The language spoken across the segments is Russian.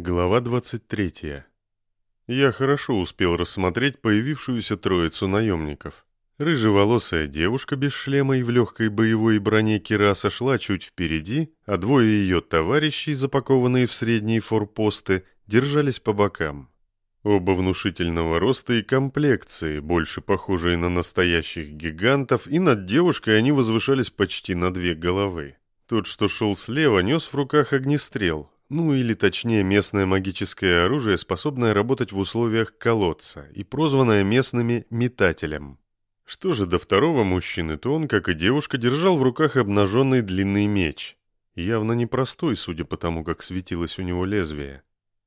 Глава 23. Я хорошо успел рассмотреть появившуюся троицу наемников. Рыжеволосая девушка без шлема и в легкой боевой броне Кираса шла чуть впереди, а двое ее товарищей, запакованные в средние форпосты, держались по бокам. Оба внушительного роста и комплекции, больше похожие на настоящих гигантов, и над девушкой они возвышались почти на две головы. Тот, что шел слева, нес в руках огнестрел, ну или точнее местное магическое оружие, способное работать в условиях колодца и прозванное местными метателем. Что же до второго мужчины, то он, как и девушка, держал в руках обнаженный длинный меч. Явно непростой, судя по тому, как светилось у него лезвие.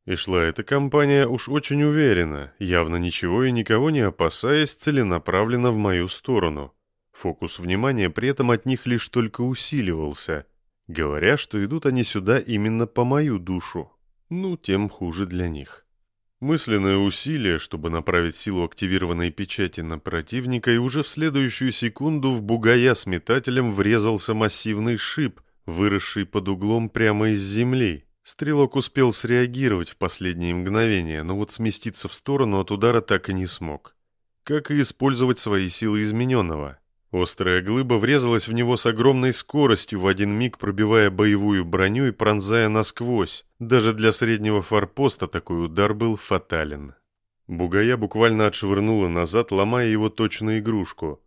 И шла эта компания уж очень уверенно, явно ничего и никого не опасаясь, целенаправленно в мою сторону. Фокус внимания при этом от них лишь только усиливался – говоря, что идут они сюда именно по мою душу. Ну, тем хуже для них. Мысленное усилие, чтобы направить силу активированной печати на противника, и уже в следующую секунду в бугая с метателем врезался массивный шип, выросший под углом прямо из земли. Стрелок успел среагировать в последние мгновения, но вот сместиться в сторону от удара так и не смог. Как и использовать свои силы измененного. Острая глыба врезалась в него с огромной скоростью, в один миг пробивая боевую броню и пронзая насквозь. Даже для среднего форпоста такой удар был фатален. Бугая буквально отшвырнула назад, ломая его точно игрушку.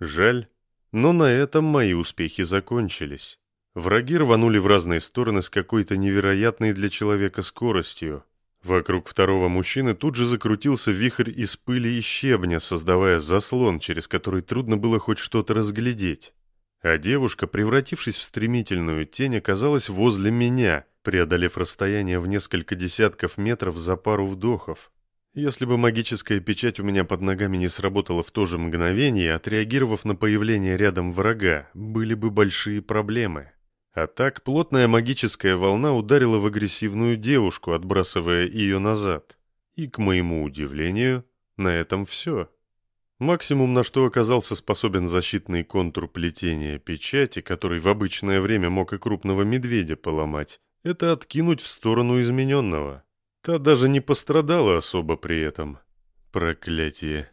Жаль, но на этом мои успехи закончились. Враги рванули в разные стороны с какой-то невероятной для человека скоростью. Вокруг второго мужчины тут же закрутился вихрь из пыли и щебня, создавая заслон, через который трудно было хоть что-то разглядеть. А девушка, превратившись в стремительную тень, оказалась возле меня, преодолев расстояние в несколько десятков метров за пару вдохов. Если бы магическая печать у меня под ногами не сработала в то же мгновение, отреагировав на появление рядом врага, были бы большие проблемы. А так плотная магическая волна ударила в агрессивную девушку, отбрасывая ее назад. И, к моему удивлению, на этом все. Максимум, на что оказался способен защитный контур плетения печати, который в обычное время мог и крупного медведя поломать, это откинуть в сторону измененного. Та даже не пострадала особо при этом. Проклятие.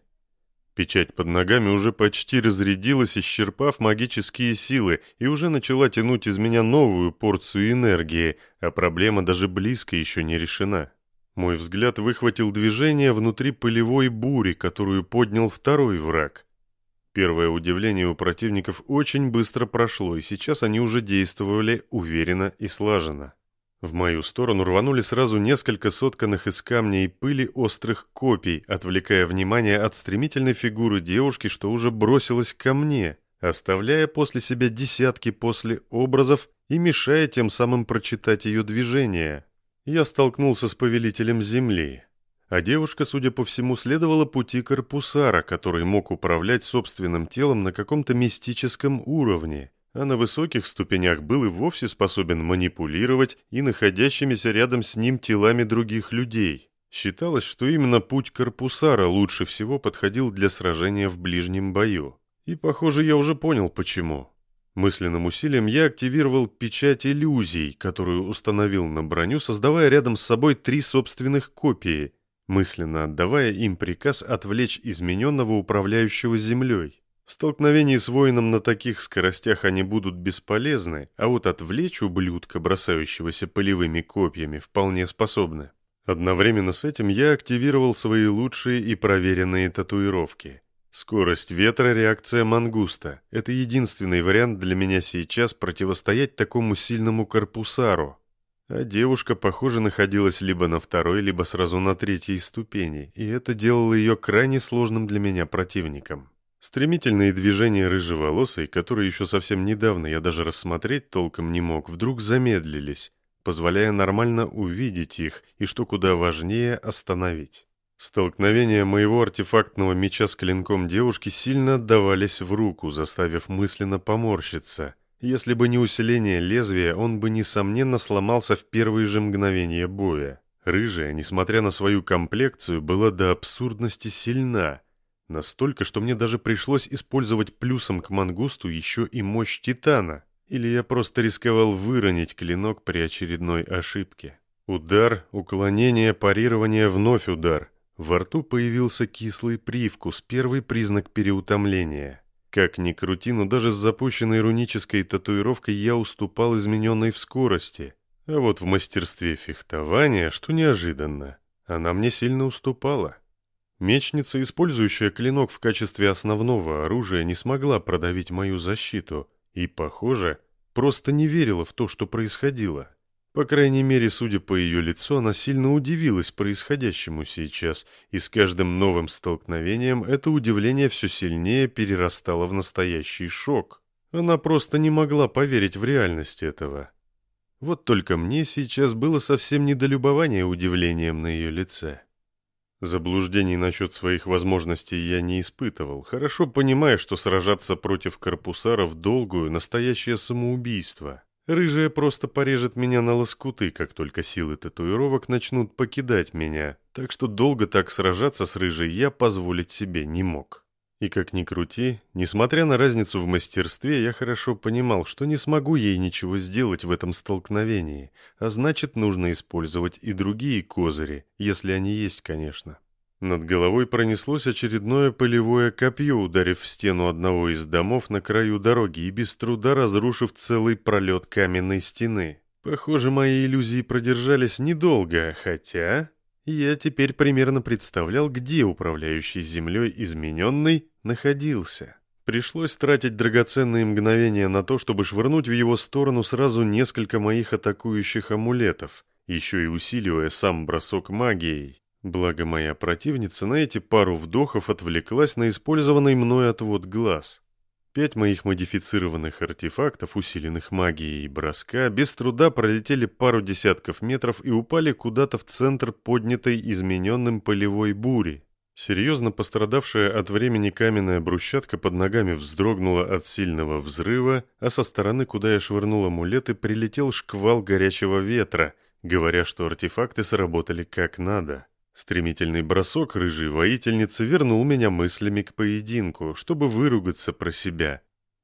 Печать под ногами уже почти разрядилась, исчерпав магические силы, и уже начала тянуть из меня новую порцию энергии, а проблема даже близко еще не решена. Мой взгляд выхватил движение внутри пылевой бури, которую поднял второй враг. Первое удивление у противников очень быстро прошло, и сейчас они уже действовали уверенно и слаженно. В мою сторону рванули сразу несколько сотканных из камня и пыли острых копий, отвлекая внимание от стремительной фигуры девушки, что уже бросилась ко мне, оставляя после себя десятки после образов и мешая тем самым прочитать ее движения. Я столкнулся с повелителем земли, а девушка, судя по всему, следовала пути корпусара, который мог управлять собственным телом на каком-то мистическом уровне – а на высоких ступенях был и вовсе способен манипулировать и находящимися рядом с ним телами других людей. Считалось, что именно путь корпусара лучше всего подходил для сражения в ближнем бою. И, похоже, я уже понял, почему. Мысленным усилием я активировал печать иллюзий, которую установил на броню, создавая рядом с собой три собственных копии, мысленно отдавая им приказ отвлечь измененного управляющего землей. В столкновении с воином на таких скоростях они будут бесполезны, а вот отвлечь ублюдка, бросающегося полевыми копьями, вполне способны. Одновременно с этим я активировал свои лучшие и проверенные татуировки. Скорость ветра, реакция мангуста – это единственный вариант для меня сейчас противостоять такому сильному корпусару. А девушка, похоже, находилась либо на второй, либо сразу на третьей ступени, и это делало ее крайне сложным для меня противником. Стремительные движения рыжеволосой, которые еще совсем недавно я даже рассмотреть толком не мог, вдруг замедлились, позволяя нормально увидеть их и, что куда важнее, остановить. Столкновения моего артефактного меча с клинком девушки сильно отдавались в руку, заставив мысленно поморщиться. Если бы не усиление лезвия, он бы, несомненно, сломался в первые же мгновения боя. Рыжая, несмотря на свою комплекцию, была до абсурдности сильна — Настолько, что мне даже пришлось использовать плюсом к мангусту еще и мощь Титана. Или я просто рисковал выронить клинок при очередной ошибке. Удар, уклонение, парирование, вновь удар. Во рту появился кислый привкус, первый признак переутомления. Как ни крути, но даже с запущенной рунической татуировкой я уступал измененной в скорости. А вот в мастерстве фехтования, что неожиданно, она мне сильно уступала. Мечница, использующая клинок в качестве основного оружия, не смогла продавить мою защиту и, похоже, просто не верила в то, что происходило. По крайней мере, судя по ее лицу, она сильно удивилась происходящему сейчас, и с каждым новым столкновением это удивление все сильнее перерастало в настоящий шок. Она просто не могла поверить в реальность этого. Вот только мне сейчас было совсем недолюбование удивлением на ее лице. Заблуждений насчет своих возможностей я не испытывал, хорошо понимая, что сражаться против корпусаров долгую – настоящее самоубийство. Рыжая просто порежет меня на лоскуты, как только силы татуировок начнут покидать меня, так что долго так сражаться с рыжей я позволить себе не мог. И как ни крути, несмотря на разницу в мастерстве, я хорошо понимал, что не смогу ей ничего сделать в этом столкновении, а значит, нужно использовать и другие козыри, если они есть, конечно. Над головой пронеслось очередное полевое копье, ударив в стену одного из домов на краю дороги и без труда разрушив целый пролет каменной стены. Похоже, мои иллюзии продержались недолго, хотя... Я теперь примерно представлял, где управляющий землей измененный находился. Пришлось тратить драгоценные мгновения на то, чтобы швырнуть в его сторону сразу несколько моих атакующих амулетов, еще и усиливая сам бросок магией. Благо моя противница на эти пару вдохов отвлеклась на использованный мной отвод глаз. Пять моих модифицированных артефактов, усиленных магией и броска, без труда пролетели пару десятков метров и упали куда-то в центр поднятой измененным полевой бури. Серьезно пострадавшая от времени каменная брусчатка под ногами вздрогнула от сильного взрыва, а со стороны, куда я швырнул амулеты, прилетел шквал горячего ветра, говоря, что артефакты сработали как надо. Стремительный бросок рыжей воительницы вернул меня мыслями к поединку, чтобы выругаться про себя.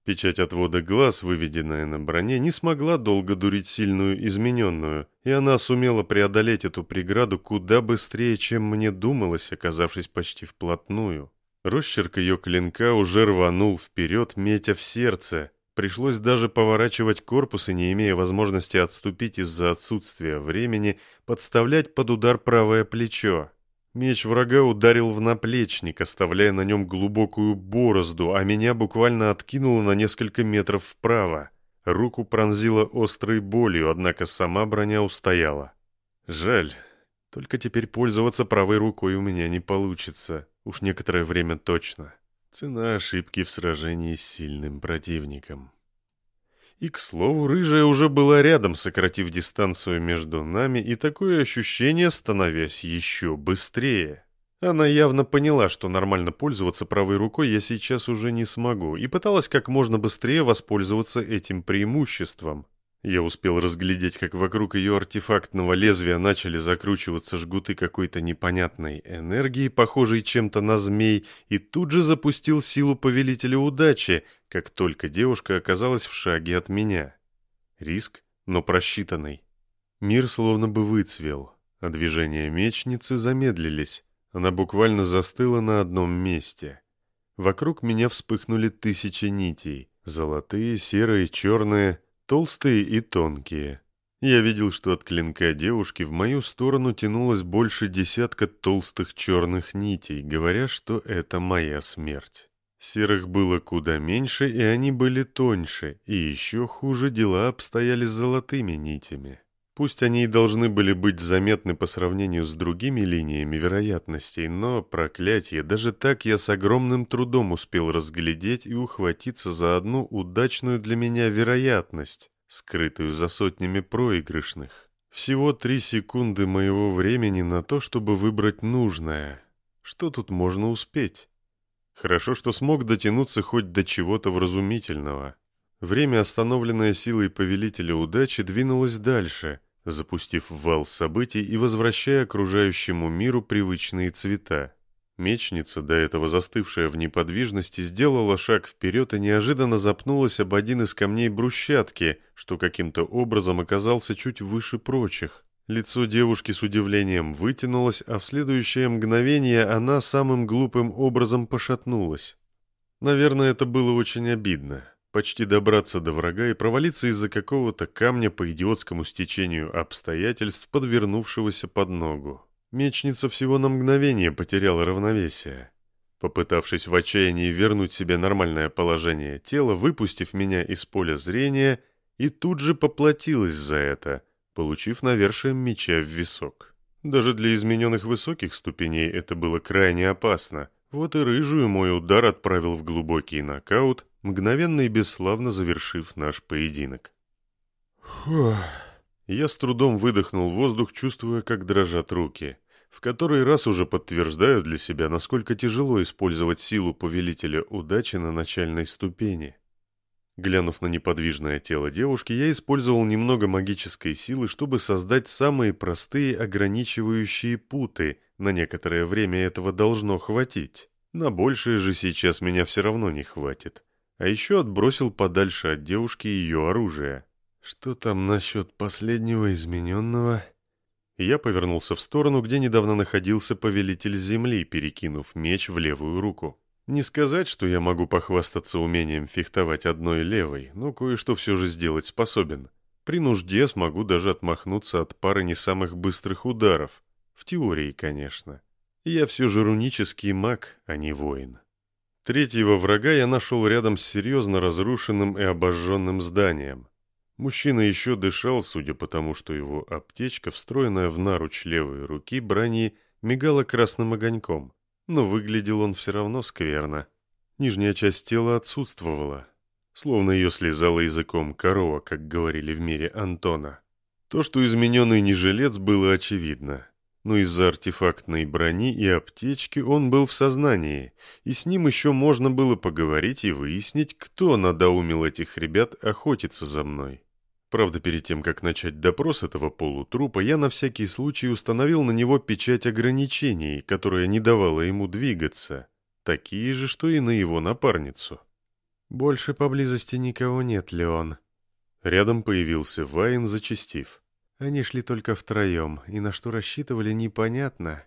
Печать отвода глаз, выведенная на броне, не смогла долго дурить сильную измененную, и она сумела преодолеть эту преграду куда быстрее, чем мне думалось, оказавшись почти вплотную. Росчерк ее клинка уже рванул вперед, метя в сердце, Пришлось даже поворачивать корпус и, не имея возможности отступить из-за отсутствия времени, подставлять под удар правое плечо. Меч врага ударил в наплечник, оставляя на нем глубокую борозду, а меня буквально откинуло на несколько метров вправо. Руку пронзило острой болью, однако сама броня устояла. Жаль, только теперь пользоваться правой рукой у меня не получится, уж некоторое время точно. Цена ошибки в сражении с сильным противником. И, к слову, рыжая уже была рядом, сократив дистанцию между нами, и такое ощущение становясь еще быстрее. Она явно поняла, что нормально пользоваться правой рукой я сейчас уже не смогу, и пыталась как можно быстрее воспользоваться этим преимуществом. Я успел разглядеть, как вокруг ее артефактного лезвия начали закручиваться жгуты какой-то непонятной энергии, похожей чем-то на змей, и тут же запустил силу повелителя удачи, как только девушка оказалась в шаге от меня. Риск, но просчитанный. Мир словно бы выцвел, а движения мечницы замедлились. Она буквально застыла на одном месте. Вокруг меня вспыхнули тысячи нитей. Золотые, серые, черные — толстые и тонкие. Я видел, что от клинка девушки в мою сторону тянулось больше десятка толстых черных нитей, говоря, что это моя смерть. Серых было куда меньше, и они были тоньше, и еще хуже дела обстояли с золотыми нитями. Пусть они и должны были быть заметны по сравнению с другими линиями вероятностей, но, проклятие, даже так я с огромным трудом успел разглядеть и ухватиться за одну удачную для меня вероятность, скрытую за сотнями проигрышных. Всего три секунды моего времени на то, чтобы выбрать нужное. Что тут можно успеть? Хорошо, что смог дотянуться хоть до чего-то вразумительного. Время, остановленное силой повелителя удачи, двинулось дальше — запустив вал событий и возвращая окружающему миру привычные цвета. Мечница, до этого застывшая в неподвижности, сделала шаг вперед и неожиданно запнулась об один из камней брусчатки, что каким-то образом оказался чуть выше прочих. Лицо девушки с удивлением вытянулось, а в следующее мгновение она самым глупым образом пошатнулась. Наверное, это было очень обидно. Почти добраться до врага и провалиться из-за какого-то камня по идиотскому стечению обстоятельств, подвернувшегося под ногу. Мечница всего на мгновение потеряла равновесие. Попытавшись в отчаянии вернуть себе нормальное положение тела, выпустив меня из поля зрения, и тут же поплатилась за это — получив навершием меча в висок. Даже для измененных высоких ступеней это было крайне опасно. Вот и рыжую мой удар отправил в глубокий нокаут, мгновенно и бесславно завершив наш поединок. Фух. Я с трудом выдохнул воздух, чувствуя, как дрожат руки. В который раз уже подтверждаю для себя, насколько тяжело использовать силу повелителя удачи на начальной ступени. Глянув на неподвижное тело девушки, я использовал немного магической силы, чтобы создать самые простые ограничивающие путы. На некоторое время этого должно хватить. На большее же сейчас меня все равно не хватит. А еще отбросил подальше от девушки ее оружие. Что там насчет последнего измененного? Я повернулся в сторону, где недавно находился повелитель земли, перекинув меч в левую руку. Не сказать, что я могу похвастаться умением фехтовать одной левой, но кое-что все же сделать способен. При нужде смогу даже отмахнуться от пары не самых быстрых ударов. В теории, конечно. Я все же рунический маг, а не воин. Третьего врага я нашел рядом с серьезно разрушенным и обожженным зданием. Мужчина еще дышал, судя по тому, что его аптечка, встроенная в наруч левой руки брони, мигала красным огоньком но выглядел он все равно скверно. Нижняя часть тела отсутствовала, словно ее слезала языком корова, как говорили в мире Антона. То, что измененный не жилец, было очевидно. Но из-за артефактной брони и аптечки он был в сознании, и с ним еще можно было поговорить и выяснить, кто надоумил этих ребят охотиться за мной. Правда, перед тем, как начать допрос этого полутрупа, я на всякий случай установил на него печать ограничений, которая не давала ему двигаться, такие же, что и на его напарницу. «Больше поблизости никого нет, Леон». Рядом появился Вайн, зачастив. Они шли только втроем, и на что рассчитывали, непонятно.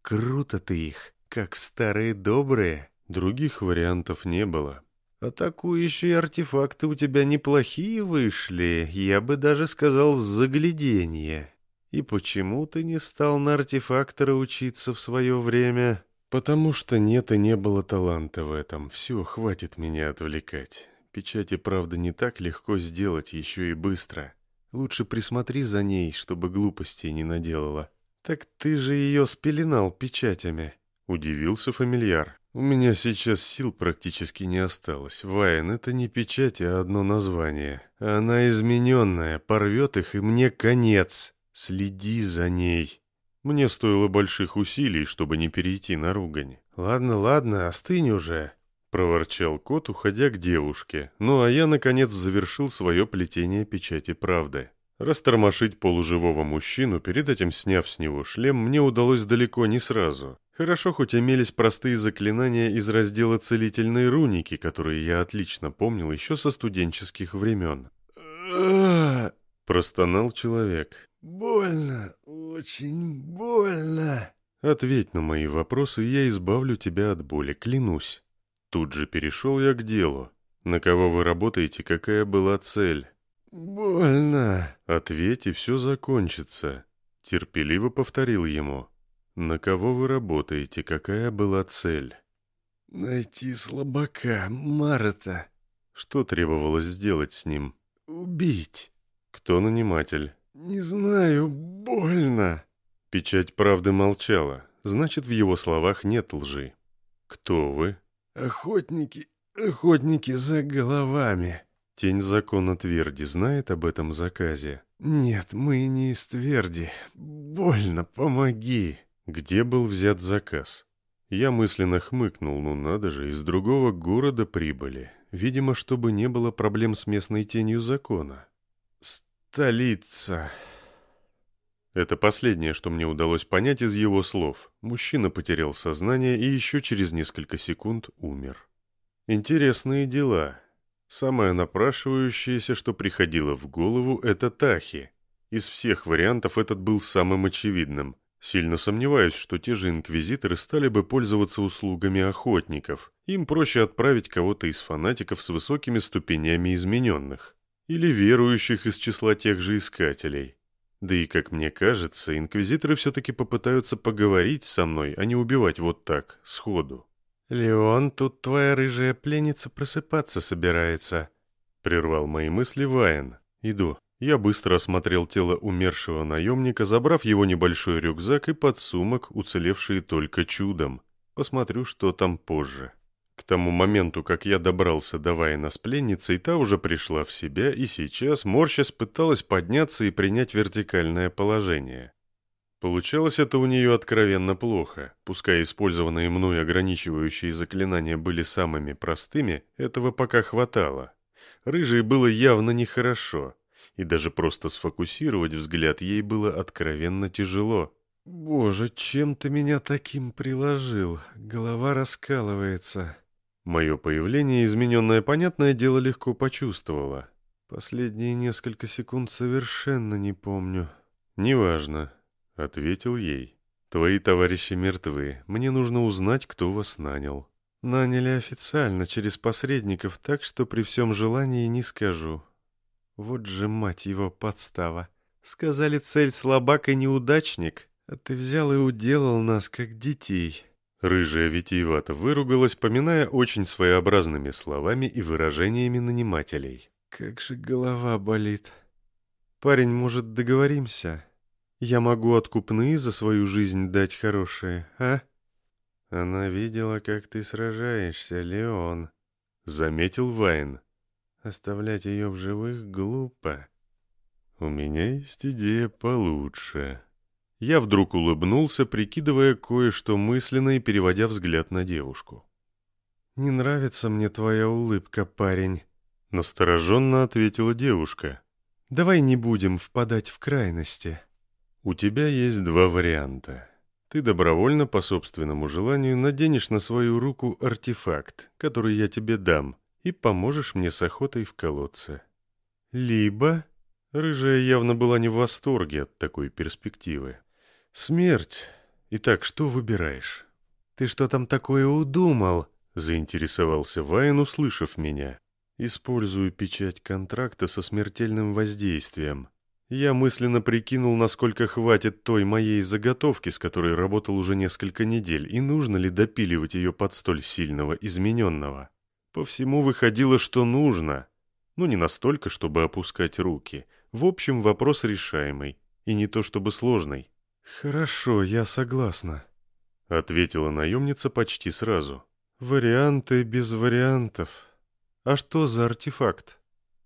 «Круто ты их, как старые добрые». Других вариантов не было. Атакующие артефакты у тебя неплохие вышли, я бы даже сказал, загляденье. И почему ты не стал на артефактора учиться в свое время? Потому что нет и не было таланта в этом. Все, хватит меня отвлекать. Печати, правда, не так легко сделать, еще и быстро. Лучше присмотри за ней, чтобы глупостей не наделала. Так ты же ее спеленал печатями. Удивился фамильяр. У меня сейчас сил практически не осталось. Вайн — это не печать, а одно название. Она измененная, порвет их, и мне конец. Следи за ней. Мне стоило больших усилий, чтобы не перейти на ругань. «Ладно, ладно, остынь уже», — проворчал кот, уходя к девушке. Ну а я, наконец, завершил свое плетение печати правды. Растормошить полуживого мужчину, перед этим сняв с него шлем, мне удалось далеко не сразу. Хорошо, хоть имелись простые заклинания из раздела целительной руники, которые я отлично помнил еще со студенческих времен. Простонал человек. «Больно, очень больно». «Ответь на мои вопросы, и я избавлю тебя от боли, клянусь». Тут же перешел я к делу. «На кого вы работаете, какая была цель?» «Больно». «Ответь, и все закончится», — терпеливо повторил ему. «На кого вы работаете? Какая была цель?» «Найти слабака, Марта». «Что требовалось сделать с ним?» «Убить». «Кто наниматель?» «Не знаю, больно». Печать правды молчала. Значит, в его словах нет лжи. «Кто вы?» «Охотники, охотники за головами». Тень закона Тверди знает об этом заказе? «Нет, мы не из Тверди. Больно, помоги». Где был взят заказ? Я мысленно хмыкнул, ну надо же, из другого города прибыли. Видимо, чтобы не было проблем с местной тенью закона. «Столица...» Это последнее, что мне удалось понять из его слов. Мужчина потерял сознание и еще через несколько секунд умер. Интересные дела. Самое напрашивающееся, что приходило в голову, это Тахи. Из всех вариантов этот был самым очевидным. Сильно сомневаюсь, что те же инквизиторы стали бы пользоваться услугами охотников. Им проще отправить кого-то из фанатиков с высокими ступенями измененных. Или верующих из числа тех же искателей. Да и, как мне кажется, инквизиторы все-таки попытаются поговорить со мной, а не убивать вот так, сходу. «Леон, тут твоя рыжая пленница просыпаться собирается», — прервал мои мысли Вайн. «Иду». Я быстро осмотрел тело умершего наемника, забрав его небольшой рюкзак и подсумок, уцелевшие только чудом. Посмотрю, что там позже. К тому моменту, как я добрался до Вайна с пленницей, та уже пришла в себя и сейчас, морщась, пыталась подняться и принять вертикальное положение. Получалось это у нее откровенно плохо. Пускай использованные мной ограничивающие заклинания были самыми простыми, этого пока хватало. Рыжей было явно нехорошо, и даже просто сфокусировать взгляд ей было откровенно тяжело. «Боже, чем ты меня таким приложил? Голова раскалывается». Мое появление, измененное понятное дело, легко почувствовала. Последние несколько секунд совершенно не помню. «Неважно», — ответил ей. «Твои товарищи мертвы. Мне нужно узнать, кто вас нанял». «Наняли официально, через посредников, так что при всем желании не скажу. Вот же, мать его, подстава. Сказали, цель слабак и неудачник, а ты взял и уделал нас, как детей». Рыжая витиевато выругалась, поминая очень своеобразными словами и выражениями нанимателей. «Как же голова болит. Парень, может, договоримся? Я могу откупные за свою жизнь дать хорошие, а?» «Она видела, как ты сражаешься, Леон», — заметил Вайн. Оставлять ее в живых глупо. У меня есть идея получше. Я вдруг улыбнулся, прикидывая кое-что мысленно и переводя взгляд на девушку. «Не нравится мне твоя улыбка, парень», — настороженно ответила девушка. «Давай не будем впадать в крайности». «У тебя есть два варианта. Ты добровольно, по собственному желанию, наденешь на свою руку артефакт, который я тебе дам, и поможешь мне с охотой в колодце. Либо... Рыжая явно была не в восторге от такой перспективы. Смерть. Итак, что выбираешь? Ты что там такое удумал? Заинтересовался Вайн, услышав меня. Использую печать контракта со смертельным воздействием. Я мысленно прикинул, насколько хватит той моей заготовки, с которой работал уже несколько недель, и нужно ли допиливать ее под столь сильного измененного. По всему выходило, что нужно. но не настолько, чтобы опускать руки. В общем, вопрос решаемый. И не то чтобы сложный. «Хорошо, я согласна», — ответила наемница почти сразу. «Варианты без вариантов. А что за артефакт?»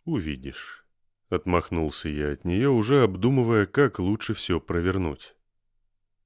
«Увидишь». Отмахнулся я от нее, уже обдумывая, как лучше все провернуть.